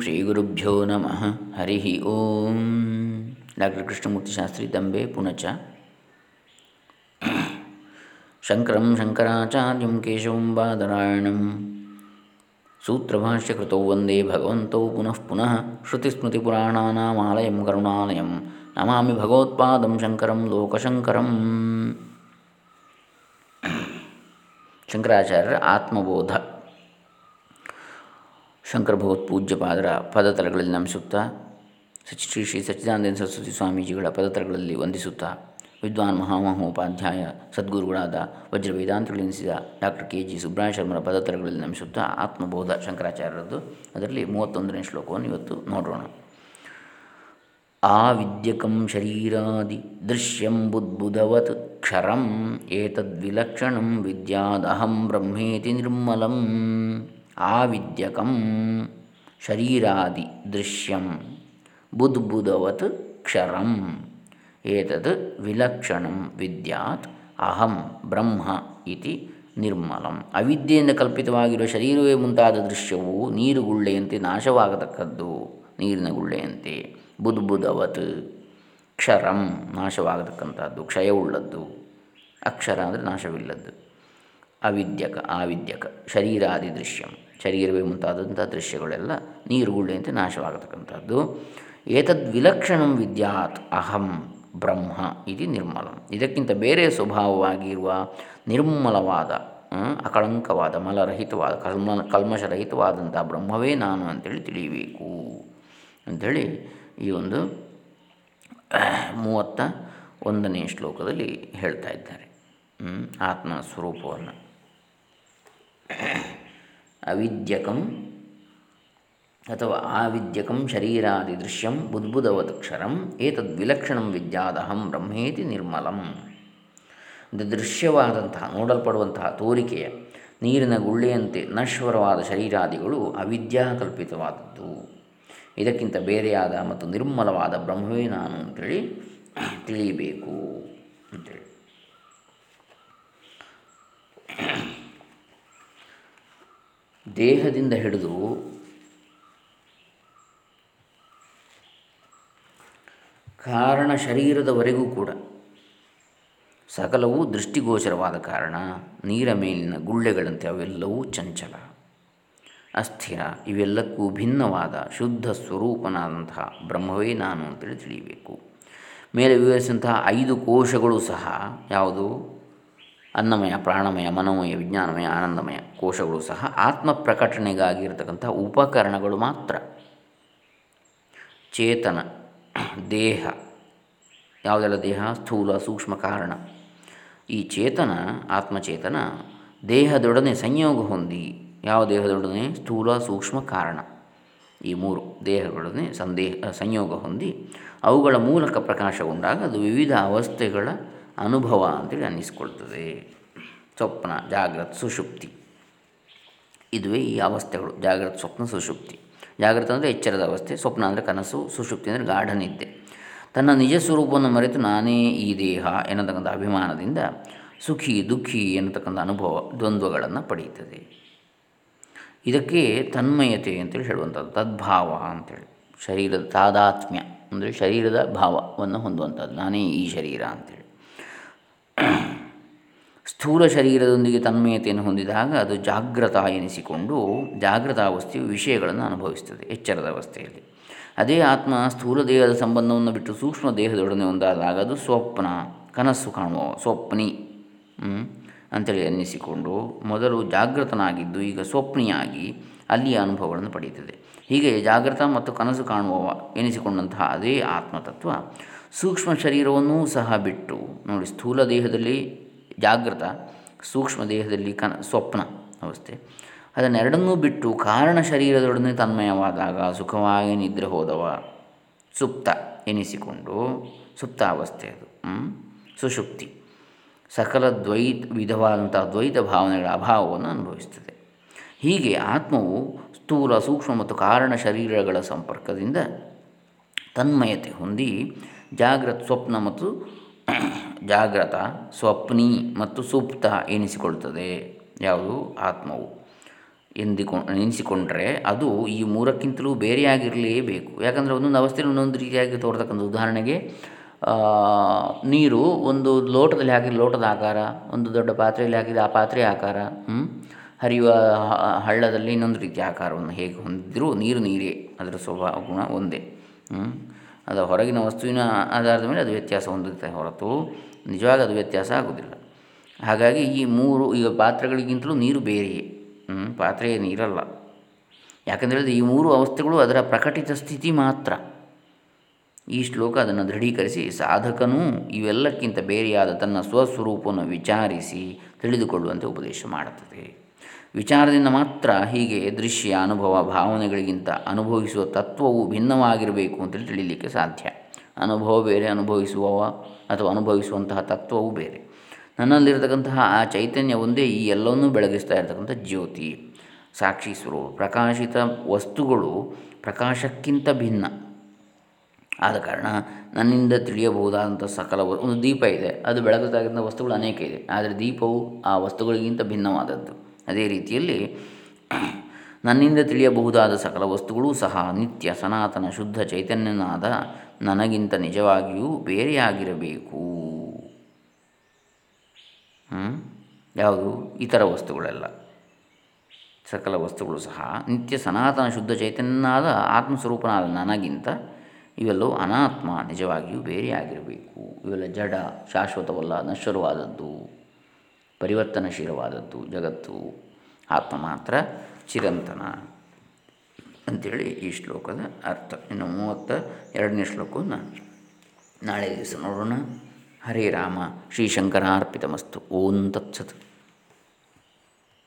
ಶ್ರೀಗುರುಭ್ಯೋ ನಮಃ. ಹರಿ ಓಂ. ಡಾಕ್ಟರ್ ಕೃಷ್ಣಮೂರ್ತಿ ಶಾಸ್ತ್ರಿ ದಂಬೆ ಪುಣಚ. ಶಂಕರಂ ಶಂಕರಾಚಾರ್ಯಂ ಕೇಶವಂ ಬಾದರಾಯಣಂ. ಸೂತ್ರಭಾಷ್ಯಕೃತೌ ವಂದೇ ಭಗವಂತೌ ಪುನಃ ಪುನಃ ಶ್ರುತಿಸ್ಮೃತಿಪುರಾಣಾನಾಮಾಲಯಂ ಕರುಣಾಲಯಂ. ನಮಾಮಿ ಭಗವತ್ಪಾದಂ ಶಂಕರಂ ಲೋಕಶಂಕರಂ. ಶಂಕರಾಚಾರ್ಯರ ಆತ್ಮಬೋಧ. ಶಂಕರ ಭಗವತ್ ಪೂಜ್ಯಪಾದರ ಪದತಲಗಳಲ್ಲಿ ನಮಿಸುತ್ತಾ ಶ್ರೀ ಶ್ರೀ ಸಚ್ಚಿದಾನಂದ ಸರಸ್ವತಿ ಸ್ವಾಮೀಜಿಗಳ ಪದತಲಗಳಲ್ಲಿ ವಂದಿಸುತ್ತಾ, ವಿದ್ವಾನ್ ಮಹಾಮಹೋಪಾಧ್ಯಾಯ ಸದ್ಗುರುಗಳಾದ ವಜ್ರ ವೇದಾಂತಗಳೆನಿಸಿದ ಡಾಕ್ಟರ್ ಕೆ ಜಿ ಸುಬ್ರಹ ಶರ್ಮರ ಪದತಲಗಳಲ್ಲಿ ನಮಿಸುತ್ತಾ ಆತ್ಮಬೋಧ ಶಂಕರಾಚಾರ್ಯರದ್ದು. ಅದರಲ್ಲಿ ಮೂವತ್ತೊಂದನೇ ಶ್ಲೋಕವನ್ನು ಇವತ್ತು ನೋಡೋಣ. ಆವಿದ್ಯಕಂ ಶರೀರಾದಿ ದೃಶ್ಯಂ ಬುದ್ಬುಧವತ್ ಕ್ಷರಂ ಏತದ್ವಿಲಕ್ಷಣಂ ವಿದ್ಯಾದಹಂ ಬ್ರಹ್ಮೇತಿ ನಿರ್ಮಲಂ. ಆವಿದ್ಯಕಂ ಶರೀರಾದಿ ದೃಶ್ಯಂ ಬುದ್ಬುಧವತ್ ಕ್ಷರಂ ಏತದ್ ವಿಲಕ್ಷಣಂ ವಿದ್ಯಾತ್ ಅಹಂ ಬ್ರಹ್ಮ ಇತಿ ನಿರ್ಮಲಂ. ಅವಿದ್ಯೆಯಿಂದ ಕಲ್ಪಿತವಾಗಿರುವ ಶರೀರವೇ ಮುಂತಾದ ದೃಶ್ಯವು ನೀರುಗುಳ್ಳೆಯಂತೆ ನಾಶವಾಗತಕ್ಕದ್ದು, ನೀರಿನ ಗುಳ್ಳೆಯಂತೆ ಬುದ್ಬುಧವತ್ ಕ್ಷರಂ ನಾಶವಾಗತಕ್ಕಂಥದ್ದು, ಕ್ಷಯವುಳ್ಳದ್ದು. ಅಕ್ಷರ ಅಂದರೆ ನಾಶವಿಲ್ಲದ್ದು. ಅವಿದ್ಯಕ, ಆವಿದ್ಯಕ, ಶರೀರಾದಿ ದೃಶ್ಯಂ. ಶರೀರವೇ ಮುಂತಾದಂಥ ದೃಶ್ಯಗಳೆಲ್ಲ ನೀರುಗುಳ್ಳೆಯಂತೆ ನಾಶವಾಗತಕ್ಕಂಥದ್ದು. ಏತದ್ ವಿಲಕ್ಷಣಂ ವಿದ್ಯಾತ್ ಅಹಂ ಬ್ರಹ್ಮ ಇದು ನಿರ್ಮಲಂ. ಇದಕ್ಕಿಂತ ಬೇರೆ ಸ್ವಭಾವವಾಗಿರುವ ನಿರ್ಮಲವಾದ ಅಕಳಂಕವಾದ, ಮಲರಹಿತವಾದ, ಕಲ್ಮ ಕಲ್ಮಶರಹಿತವಾದಂಥ ಬ್ರಹ್ಮವೇ ನಾನು ಅಂತೇಳಿ ತಿಳಿಯಬೇಕು ಅಂಥೇಳಿ ಈ ಒಂದು ಮೂವತ್ತ ಒಂದನೇ ಶ್ಲೋಕದಲ್ಲಿ ಹೇಳ್ತಾ ಇದ್ದಾರೆ. ಆತ್ಮ ಸ್ವರೂಪವನ್ನು ಅವಿದ್ಯಕಂ ಅಥವಾ ಆವಿದ್ಯಕಂ ಶರೀರಾದಿ ದೃಶ್ಯಂ ಬುದ್ಬುಧವದಕ್ಷರಂ ಏತದ್ ವಿಲಕ್ಷಣಂ ವಿದ್ಯಾದಹಂ ಬ್ರಹ್ಮೇತಿ ನಿರ್ಮಲಂ. ದೃಶ್ಯವಾದಂತಹ, ನೋಡಲ್ಪಡುವಂತಹ ತೋರಿಕೆಯ ನೀರಿನ ಗುಳ್ಳೆಯಂತೆ ನಶ್ವರವಾದ ಶರೀರಾದಿಗಳು ಅವಿದ್ಯಾಕಲ್ಪಿತವಾದದ್ದು ಇದಕ್ಕಿಂತ ಬೇರೆಯಾದ ಮತ್ತು ನಿರ್ಮಲವಾದ ಬ್ರಹ್ಮವೇ ನಾನು ಅಂತೇಳಿ ತಿಳಿಯಬೇಕು ಅಂತೇಳಿ. ದೇಹದಿಂದ ಹಿಡಿದು ಕಾರಣ ಶರೀರದವರೆಗೂ ಕೂಡ ಸಕಲವೂ ದೃಷ್ಟಿಗೋಚರವಾದ ಕಾರಣ ನೀರ ಮೇಲಿನ ಗುಳ್ಳೆಗಳಂತೆ ಅವೆಲ್ಲವೂ ಚಂಚಲ, ಅಸ್ಥಿರ, ಇವೆಲ್ಲಕ್ಕೂ ಭಿನ್ನವಾದ ಶುದ್ಧ ಸ್ವರೂಪನಾದಂತಹ ಬ್ರಹ್ಮವೇ ನಾನು ಅಂತೇಳಿ ತಿಳಿಯಬೇಕು. ಮೇಲೆ ವಿವರಿಸಿದಂತಹ ಐದು ಕೋಶಗಳು ಸಹ ಯಾವುದು? ಅನ್ನಮಯ, ಪ್ರಾಣಮಯ, ಮನೋಮಯ, ವಿಜ್ಞಾನಮಯ, ಆನಂದಮಯ ಕೋಶಗಳು ಸಹ ಆತ್ಮ ಪ್ರಕಟಣೆಗಾಗಿರ್ತಕ್ಕಂಥ ಉಪಕರಣಗಳು ಮಾತ್ರ. ಚೇತನ, ದೇಹ, ಯಾವುದೆಲ್ಲ ದೇಹ? ಸ್ಥೂಲ, ಸೂಕ್ಷ್ಮ ಕಾರಣ. ಈ ಚೇತನ, ಆತ್ಮಚೇತನ ದೇಹದೊಡನೆ ಸಂಯೋಗ ಹೊಂದಿ, ಯಾವ ದೇಹದೊಡನೆ? ಸ್ಥೂಲ, ಸೂಕ್ಷ್ಮ ಕಾರಣ. ಈ ಮೂರು ದೇಹಗಳೊಡನೆ ಸಂದೇಹ, ಸಂಯೋಗ ಹೊಂದಿ ಅವುಗಳ ಮೂಲಕ ಪ್ರಕಾಶಗೊಂಡಾಗ ಅದು ವಿವಿಧ ಅವಸ್ಥೆಗಳ ಅನುಭವ ಅಂತೇಳಿ ಅನ್ನಿಸ್ಕೊಳ್ತದೆ. ಸ್ವಪ್ನ, ಜಾಗ್ರತ್ ಸುಷುಪ್ತಿ ಇದುವೇ ಈ ಅವಸ್ಥೆಗಳು, ಜಾಗ್ರತ್, ಸ್ವಪ್ನ ಸುಷುಪ್ತಿ ಜಾಗ್ರತ ಅಂದರೆ ಎಚ್ಚರದ ಅವಸ್ಥೆ, ಸ್ವಪ್ನ ಅಂದರೆ ಕನಸು ಸುಷುಪ್ತಿ ಅಂದರೆ ಗಾಢನಿದ್ದೆ ತನ್ನ ನಿಜ ಸ್ವರೂಪವನ್ನು ಮರೆತು ನಾನೇ ಈ ದೇಹ ಎನ್ನತಕ್ಕಂಥ ಅಭಿಮಾನದಿಂದ ಸುಖಿ, ದುಃಖಿ ಎನ್ನತಕ್ಕಂಥ ಅನುಭವ, ದ್ವಂದ್ವಗಳನ್ನು ಪಡೆಯುತ್ತದೆ. ಇದಕ್ಕೆ ತನ್ಮಯತೆ ಅಂತೇಳಿ ಹೇಳುವಂಥದ್ದು, ತದ್ಭಾವ ಅಂತೇಳಿ. ಶರೀರದ ತಾದಾತ್ಮ್ಯ ಅಂದರೆ ಶರೀರದ ಭಾವವನ್ನು ಹೊಂದುವಂಥದ್ದು. ನಾನೇ ಈ ಶರೀರ ಅಂತೇಳಿ. ಸ್ಥೂಲ ಶರೀರದೊಂದಿಗೆ ತನ್ಮಯತೆಯನ್ನು ಹೊಂದಿದಾಗ ಅದು ಜಾಗೃತ ಎನಿಸಿಕೊಂಡು ಜಾಗೃತ ಅವಸ್ಥೆಯು ವಿಷಯಗಳನ್ನು ಅನುಭವಿಸ್ತದೆ, ಎಚ್ಚರದ ಅವಸ್ಥೆಯಲ್ಲಿ. ಅದೇ ಆತ್ಮ ಸ್ಥೂಲ ದೇಹದ ಸಂಬಂಧವನ್ನು ಬಿಟ್ಟು ಸೂಕ್ಷ್ಮ ದೇಹದೊಡನೆ ಒಂದಾದಾಗ ಅದು ಸ್ವಪ್ನ, ಕನಸು ಕಾಣುವ, ಸ್ವಪ್ನಿ ಅಂತೇಳಿ ಅನ್ನಿಸಿಕೊಂಡು ಮೊದಲು ಜಾಗೃತನಾಗಿದ್ದು ಈಗ ಸ್ವಪ್ನಿಯಾಗಿ ಅಲ್ಲಿಯ ಅನುಭವಗಳನ್ನು ಪಡೆಯುತ್ತದೆ. ಹೀಗೆ ಜಾಗೃತ ಮತ್ತು ಕನಸು ಕಾಣುವ ಎನಿಸಿಕೊಂಡಂತಹ ಅದೇ ಆತ್ಮತತ್ವ ಸೂಕ್ಷ್ಮ ಶರೀರವನ್ನೂ ಸಹ ಬಿಟ್ಟು, ನೋಡಿ ಸ್ಥೂಲ ದೇಹದಲ್ಲಿ ಜಾಗೃತ ಸೂಕ್ಷ್ಮ ದೇಹದಲ್ಲಿ ಕನ, ಸ್ವಪ್ನ ಅವಸ್ಥೆ. ಅದನ್ನೆರಡನ್ನೂ ಬಿಟ್ಟು ಕಾರಣ ಶರೀರದೊಡನೆ ತನ್ಮಯವಾದಾಗ ಸುಖವಾಗಿ ನಿದ್ರೆ ಹೋದವ ಸುಪ್ತ ಎನಿಸಿಕೊಂಡು, ಸುಪ್ತ ಅವಸ್ಥೆ ಅದು ಸುಷುಪ್ತಿ ಸಕಲ ದ್ವೈತ, ವಿಧವಾದಂಥ ದ್ವೈತ ಭಾವನೆಗಳ ಅಭಾವವನ್ನು ಅನುಭವಿಸುತ್ತದೆ ಹೀಗೆ ಆತ್ಮವು ಸ್ಥೂಲ, ಸೂಕ್ಷ್ಮ ಮತ್ತು ಕಾರಣ ಶರೀರಗಳ ಸಂಪರ್ಕದಿಂದ ತನ್ಮಯತೆ ಹೊಂದಿ ಜಾಗ್ರತ್ ಸ್ವಪ್ನ ಮತ್ತು ಜಾಗ್ರತ ಸ್ವಪ್ನಿ ಮತ್ತು ಸುಪ್ತ ಎನಿಸಿಕೊಳ್ತದೆ ಯಾವುದು? ಆತ್ಮವು. ಎಂದಿಕೊಂಡು ಎನಿಸಿಕೊಂಡರೆ ಅದು ಈ ಮೂರಕ್ಕಿಂತಲೂ ಬೇರೆಯಾಗಿರಲೇಬೇಕು. ಯಾಕಂದರೆ ಒಂದೊಂದು ಅವಸ್ಥೆಯಲ್ಲಿ ಒಂದೊಂದು ರೀತಿಯಾಗಿ ತೋರ್ತಕ್ಕಂಥ ಉದಾಹರಣೆಗೆ ನೀರು ಒಂದು ಲೋಟದಲ್ಲಿ ಹಾಕಿದ ಲೋಟದ ಆಕಾರ, ಒಂದು ದೊಡ್ಡ ಪಾತ್ರೆಯಲ್ಲಿ ಹಾಕಿದ ಆ ಪಾತ್ರೆಯ ಆಕಾರ ಹರಿಯುವ ಹಳ್ಳದಲ್ಲಿ ಇನ್ನೊಂದು ರೀತಿಯ ಆಕಾರವನ್ನು ಹೇಗೆ ಹೊಂದಿದ್ರೂ ನೀರು ನೀರೇ, ಅದರ ಸ್ವಭಾವ, ಗುಣ ಒಂದೇ ಅದು ಹೊರಗಿನ ವಸ್ತುವಿನ ಆಧಾರದ ಮೇಲೆ ಅದು ವ್ಯತ್ಯಾಸ ಹೊಂದುತ್ತೆ ಹೊರತು ನಿಜವಾಗಿ ಅದು ವ್ಯತ್ಯಾಸ ಆಗೋದಿಲ್ಲ ಹಾಗಾಗಿ ಈ ಮೂರು, ಈಗ ಪಾತ್ರೆಗಳಿಗಿಂತಲೂ ನೀರು ಬೇರೆಯೇ. ಪಾತ್ರೆಯ ನೀರಲ್ಲ. ಯಾಕಂದರೆ ಈ ಮೂರು ಅವಸ್ಥೆಗಳು ಅದರ ಪ್ರಕಟಿತ ಸ್ಥಿತಿ ಮಾತ್ರ. ಈ ಶ್ಲೋಕ ಅದನ್ನು ದೃಢೀಕರಿಸಿ ಸಾಧಕನೂ ಇವೆಲ್ಲಕ್ಕಿಂತ ಬೇರೆಯಾದ ತನ್ನ ಸ್ವಸ್ವರೂಪವನ್ನು ವಿಚಾರಿಸಿ ತಿಳಿದುಕೊಳ್ಳುವಂತೆ ಉಪದೇಶ ಮಾಡುತ್ತದೆ. ವಿಚಾರದಿಂದ ಮಾತ್ರ ಹೀಗೆ ದೃಶ್ಯ, ಅನುಭವ, ಭಾವನೆಗಳಿಗಿಂತ ಅನುಭವಿಸುವ ತತ್ವವು ಭಿನ್ನವಾಗಿರಬೇಕು ಅಂತೇಳಿ ತಿಳಿಯಲಿಕ್ಕೆ ಸಾಧ್ಯ. ಅನುಭವ ಬೇರೆ, ಅನುಭವಿಸುವವ ಅಥವಾ ಅನುಭವಿಸುವಂತಹ ತತ್ವವು ಬೇರೆ. ನನ್ನಲ್ಲಿರತಕ್ಕಂತಹ ಆ ಚೈತನ್ಯ ಒಂದೇ, ಈ ಎಲ್ಲವನ್ನೂ ಬೆಳಗಿಸ್ತಾ ಇರತಕ್ಕಂಥ ಜ್ಯೋತಿ. ಸಾಕ್ಷಿ ಸ್ವರೂಪ, ಪ್ರಕಾಶಿತ ವಸ್ತುಗಳು ಪ್ರಕಾಶಕ್ಕಿಂತ ಭಿನ್ನ. ಆದ ಕಾರಣ ನನ್ನಿಂದ ತಿಳಿಯಬಹುದಾದಂಥ ಸಕಲ ಒಂದು ದೀಪ ಇದೆ. ಅದು ಬೆಳಗುತ್ತಾಗಿದ್ದ ವಸ್ತುಗಳು ಅನೇಕ ಇದೆ. ಆದರೆ ದೀಪವು ಆ ವಸ್ತುಗಳಿಗಿಂತ ಭಿನ್ನವಾದದ್ದು. ಅದೇ ರೀತಿಯಲ್ಲಿ ನನ್ನಿಂದ ತಿಳಿಯಬಹುದಾದ ಸಕಲ ವಸ್ತುಗಳೂ ಸಹ ನಿತ್ಯ ಸನಾತನ ಶುದ್ಧ ಚೈತನ್ಯನಾದ ನನಗಿಂತ ನಿಜವಾಗಿಯೂ ಬೇರೆಯಾಗಿರಬೇಕು. ಯಾವುದು? ಇತರ ವಸ್ತುಗಳೆಲ್ಲ. ಸಕಲ ವಸ್ತುಗಳು ಸಹ ನಿತ್ಯ ಸನಾತನ ಶುದ್ಧ ಚೈತನ್ಯನಾದ ಆತ್ಮಸ್ವರೂಪನಾದ ನನಗಿಂತ ಇವೆಲ್ಲವೂ ಅನಾತ್ಮ ನಿಜವಾಗಿಯೂ ಬೇರೆಯಾಗಿರಬೇಕು. ಇವೆಲ್ಲ ಜಡ, ಶಾಶ್ವತವಲ್ಲ, ನಶ್ವರವಾದದ್ದು. ಪರಿವರ್ತನಶೀಲವಾದದ್ದು, ಜಗತ್ತು, ಆತ್ಮ ಮಾತ್ರ ಚಿರಂತನ ಅಂಥೇಳಿ ಈ ಶ್ಲೋಕದ ಅರ್ಥ. ಇನ್ನು ಮೂವತ್ತ ಎರಡನೇ ಶ್ಲೋಕವನ್ನು ನಾಳೆ ದಿವಸ ನೋಡೋಣ. ಹರೇ ರಾಮ ಶ್ರೀಶಂಕರಾರ್ಪಿತಮಸ್ತು ಓಂ ತತ್ಸತ್.